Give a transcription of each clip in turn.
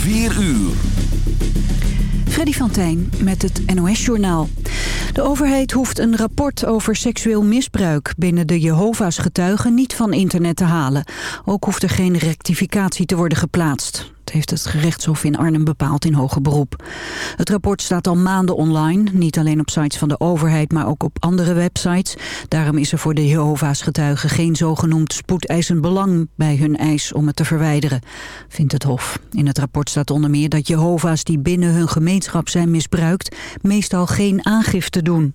4 uur. Freddy van Tijn met het NOS-journaal. De overheid hoeft een rapport over seksueel misbruik binnen de Jehovah's getuigen niet van internet te halen. Ook hoeft er geen rectificatie te worden geplaatst. Heeft het gerechtshof in Arnhem bepaald in hoger beroep. Het rapport staat al maanden online, niet alleen op sites van de overheid, maar ook op andere websites. Daarom is er voor de Jehovah's getuigen geen zogenoemd spoedeisend belang bij hun eis om het te verwijderen, vindt het hof. In het rapport staat onder meer dat Jehovah's die binnen hun gemeenschap zijn misbruikt, meestal geen aangifte doen.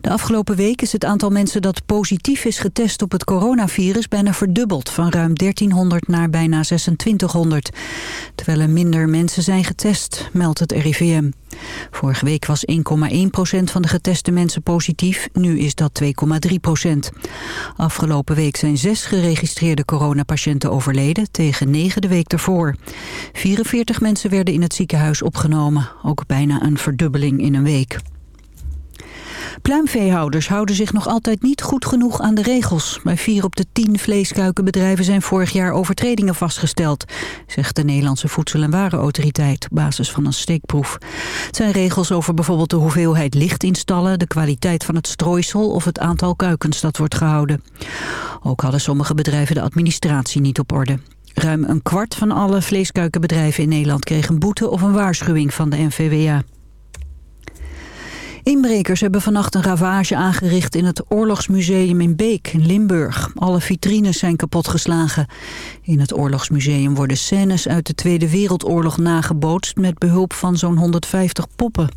De afgelopen week is het aantal mensen dat positief is getest op het coronavirus bijna verdubbeld, van ruim 1300 naar bijna 2600. Terwijl er minder mensen zijn getest, meldt het RIVM. Vorige week was 1,1% van de geteste mensen positief, nu is dat 2,3% Afgelopen week zijn zes geregistreerde coronapatiënten overleden, tegen negen de week ervoor. 44 mensen werden in het ziekenhuis opgenomen, ook bijna een verdubbeling in een week. Pluimveehouders houden zich nog altijd niet goed genoeg aan de regels. Bij vier op de tien vleeskuikenbedrijven zijn vorig jaar overtredingen vastgesteld, zegt de Nederlandse Voedsel- en Warenautoriteit op basis van een steekproef. Het zijn regels over bijvoorbeeld de hoeveelheid licht installen, de kwaliteit van het strooisel of het aantal kuikens dat wordt gehouden. Ook hadden sommige bedrijven de administratie niet op orde. Ruim een kwart van alle vleeskuikenbedrijven in Nederland kreeg een boete of een waarschuwing van de NVWA. Inbrekers hebben vannacht een ravage aangericht in het Oorlogsmuseum in Beek in Limburg. Alle vitrines zijn kapotgeslagen. In het Oorlogsmuseum worden scènes uit de Tweede Wereldoorlog nagebootst met behulp van zo'n 150 poppen.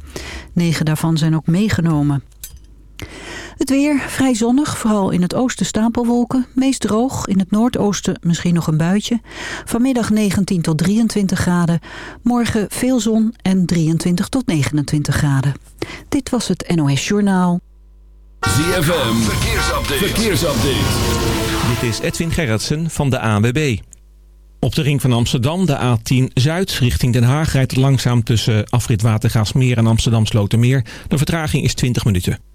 Negen daarvan zijn ook meegenomen. Het weer vrij zonnig, vooral in het oosten stapelwolken. Meest droog, in het noordoosten misschien nog een buitje. Vanmiddag 19 tot 23 graden. Morgen veel zon en 23 tot 29 graden. Dit was het NOS Journaal. ZFM, verkeersupdate. verkeersupdate. Dit is Edwin Gerritsen van de ANWB. Op de ring van Amsterdam, de A10 Zuid, richting Den Haag... rijdt het langzaam tussen afrit Watergaasmeer en Amsterdam Slotermeer. De vertraging is 20 minuten.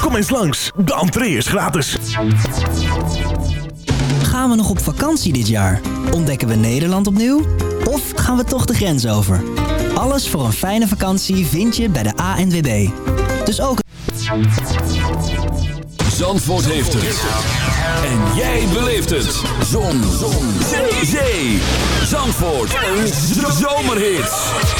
Kom eens langs, de entree is gratis. Gaan we nog op vakantie dit jaar? Ontdekken we Nederland opnieuw? Of gaan we toch de grens over? Alles voor een fijne vakantie vind je bij de ANWB. Dus ook... Zandvoort heeft het. En jij beleeft het. Zon. Zon. Zee. Zee. Zandvoort. Een zomerhit.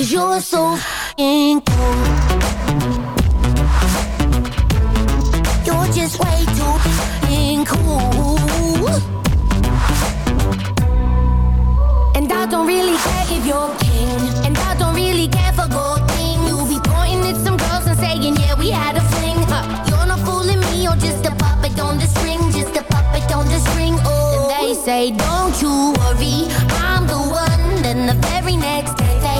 Cause you're so f***ing cool. You're just way too f***ing cool. And I don't really care if you're king. And I don't really care for gold things. You'll be pointing at some girls and saying, yeah, we had a fling. Huh. You're not fooling me, you're just a puppet on the string. Just a puppet on the string, oh. And they say, don't you worry, I'm the one. Then the very next day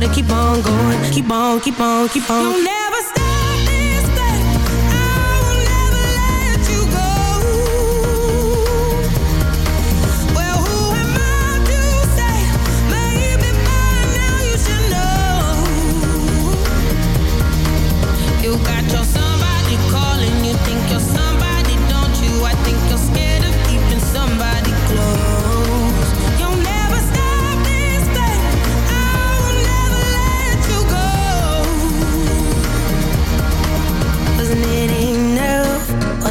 gotta keep on going, keep on, keep on, keep on.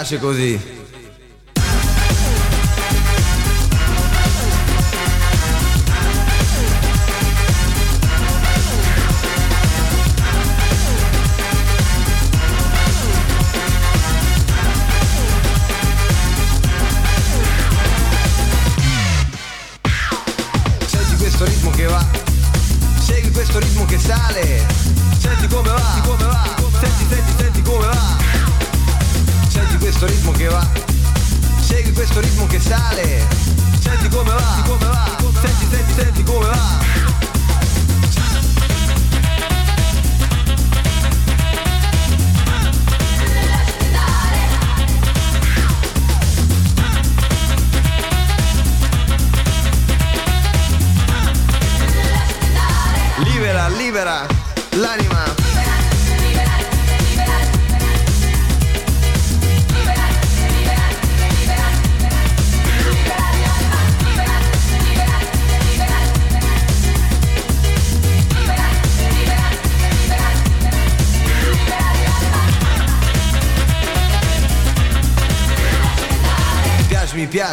piace così.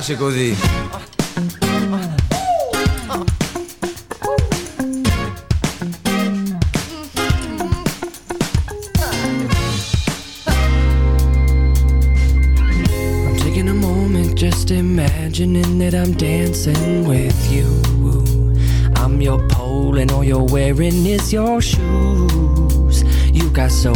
Piace, così. I'm taking a moment just imagining that I'm dancing with you. I'm your pole and all you're wearing is your shoes. You got soul,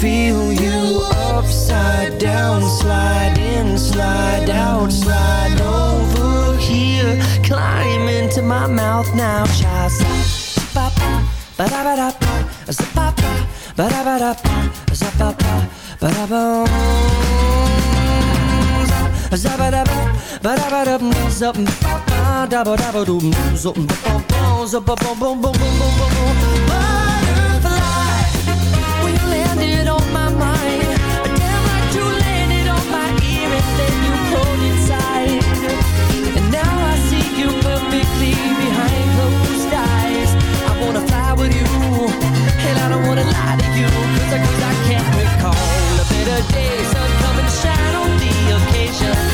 Feel you upside down, slide in, slide out, slide over here, climb into my mouth now, child. Ba ba da ba da ba, ba ba da ba da ba, ba ba da ba. Zabba-dabba, 'cause I, 'cause I don't wanna lie to you, cause I can't recall a better day. Sun come and shine on the occasion.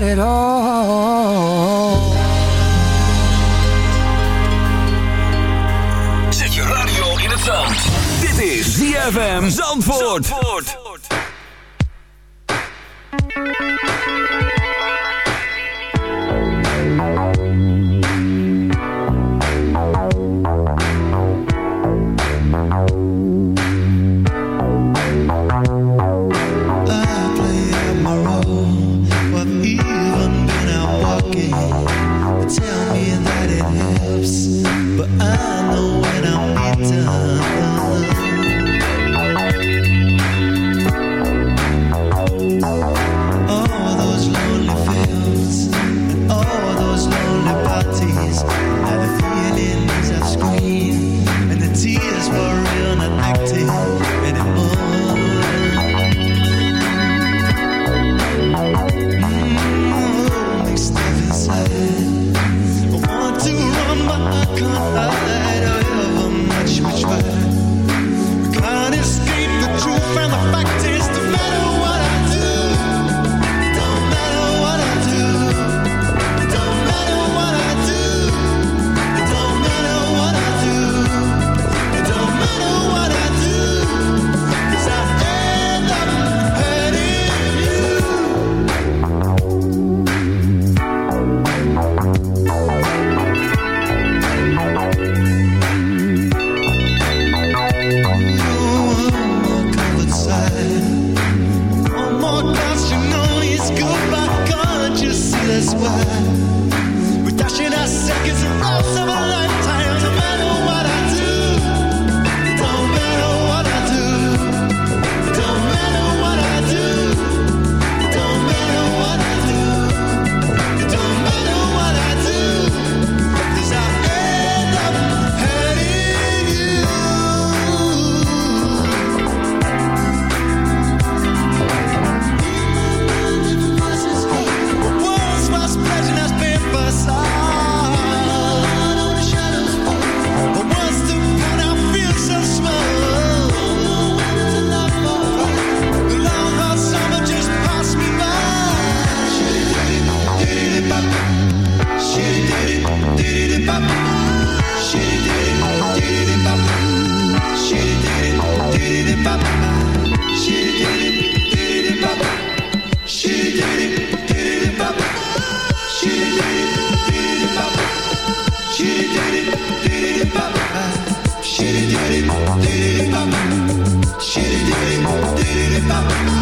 it all. Je radio in het zand. Dit is ZFM Zandvoort. I Want